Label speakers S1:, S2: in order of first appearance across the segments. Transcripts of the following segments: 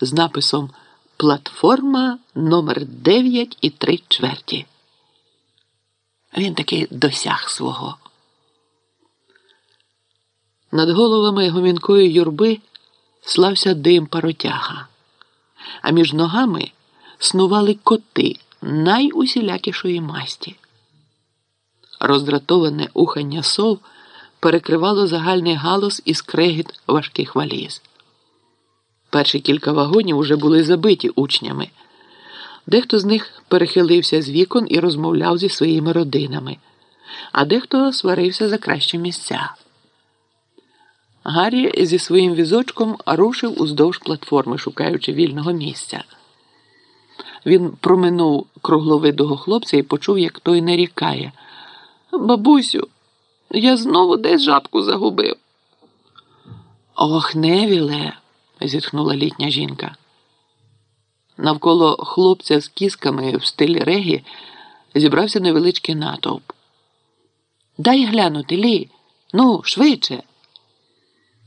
S1: з написом Платформа номер 9 і 3 чверті. Він таки досяг свого. Над головами гомінкої юрби слався дим паротяга, а між ногами снували коти найусілякішої масті. Роздратоване ухання сов перекривало загальний галас і скрегіт важких валіз. Перші кілька вагонів уже були забиті учнями. Дехто з них перехилився з вікон і розмовляв зі своїми родинами, а дехто сварився за кращі місця. Гаррі зі своїм візочком рушив уздовж платформи, шукаючи вільного місця. Він проминув кругловидого хлопця і почув, як той нарікає. Бабусю, я знову десь жабку загубив. Ох, невіле, зітхнула літня жінка. Навколо хлопця з кісками в стилі регі зібрався невеличкий натовп. Дай глянути, Лі, ну, швидше.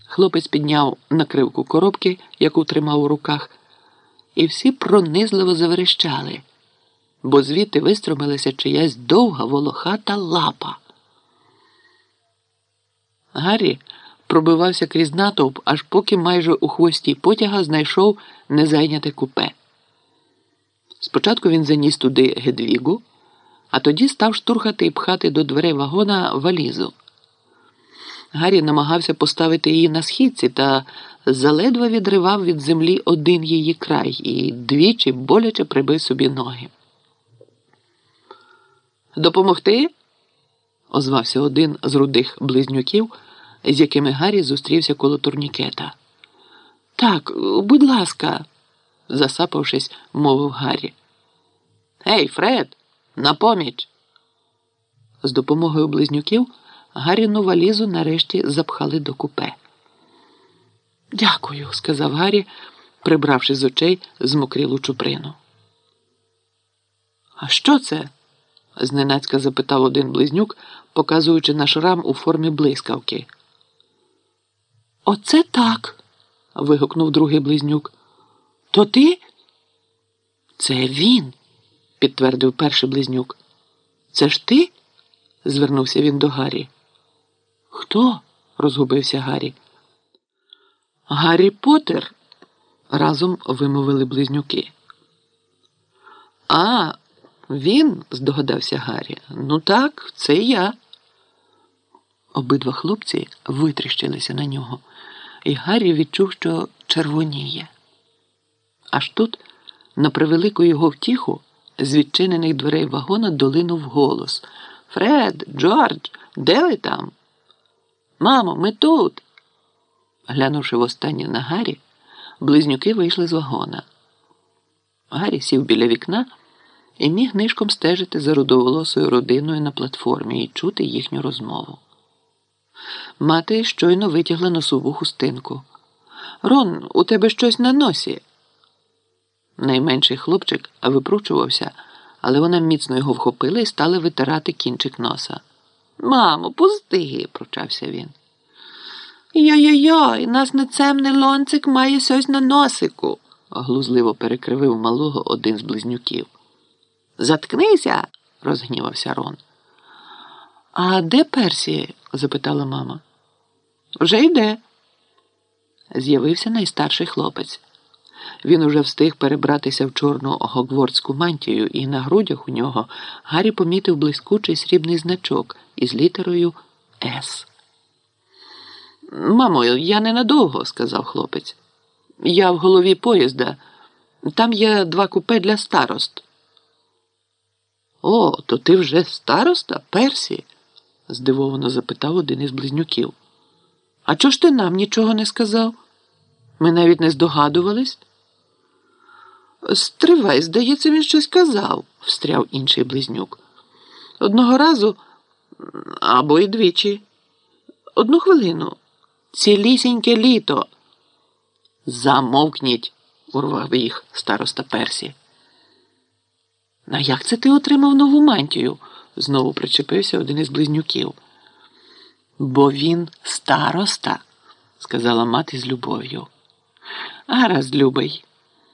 S1: Хлопець підняв накривку коробки, яку тримав у руках, і всі пронизливо заверещали, бо звідти вистромилася чиясь довга волохата лапа. Гаррі пробивався крізь натовп, аж поки майже у хвості потяга знайшов незайняте купе. Спочатку він заніс туди гедвігу, а тоді став штурхати і пхати до дверей вагона валізу. Гаррі намагався поставити її на східці та заледве відривав від землі один її край і двічі боляче прибив собі ноги. Допомогти? озвався один з рудих близнюків, з якими Гаррі зустрівся коло турнікета. Так, будь ласка, засапавшись, мовив Гаррі. Гей, Фред, на поміч!» З допомогою близнюків Гарріну валізу нарешті запхали до купе. Дякую, сказав Гаррі, прибравши з очей змокрілу чуприну. А що це? зненацька запитав один близнюк, показуючи на шрам у формі блискавки. Оце так. вигукнув другий близнюк. То ти? Це він, підтвердив перший близнюк. Це ж ти? звернувся він до Гаррі. Хто? розгубився Гаррі. Гаррі Поттер!» – разом вимовили близнюки. А, він, здогадався Гаррі. Ну так, це я. Обидва хлопці витріщилися на нього, і Гаррі відчув, що червоніє. Аж тут, на превелику його втіху, з відчинених дверей вагона долинув голос Фред, Джордж, де ви там? Мамо, ми тут. Глянувши востаннє на Гаррі, близнюки вийшли з вагона. Гаррі сів біля вікна і міг нишком стежити за рудоволосою родиною на платформі і чути їхню розмову. Мати щойно витягла носову хустинку. Рон, у тебе щось на носі. Найменший хлопчик випручувався, але вона міцно його вхопила і стала витирати кінчик носа. Мамо, пусти, прочався він. Йой-йой, нас нецемний лонцик має сьось на носику, глузливо перекривив малого один з близнюків. Заткнися, розгнівався Рон. А де Персі? запитала мама. Вже йде. З'явився найстарший хлопець. Він уже встиг перебратися в чорну гогвордську мантію, і на грудях у нього Гаррі помітив блискучий срібний значок із літерою С. Мамо, я ненадовго, сказав хлопець. Я в голові поїзда. Там є два купе для старост. О, то ти вже староста, Персі? Здивовано запитав один із близнюків. А чого ж ти нам нічого не сказав? Ми навіть не здогадувались. Стривай, здається, він щось казав, встряв інший близнюк. Одного разу або й двічі. Одну хвилину. Цілісіньке літо. Замовкніть, урвав їх староста Персі. А як це ти отримав нову мантію? Знову причепився один із близнюків. Бо він староста, сказала мати з любов'ю. Гаразд, любий.